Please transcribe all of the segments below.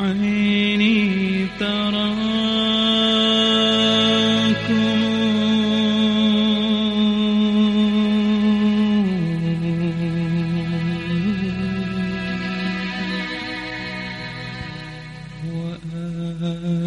عيني تراكم. وأسمع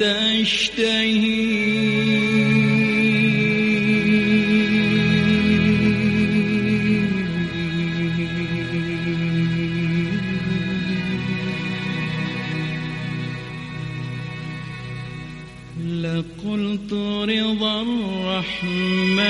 تشتهي. لقلت رضا الرحمن.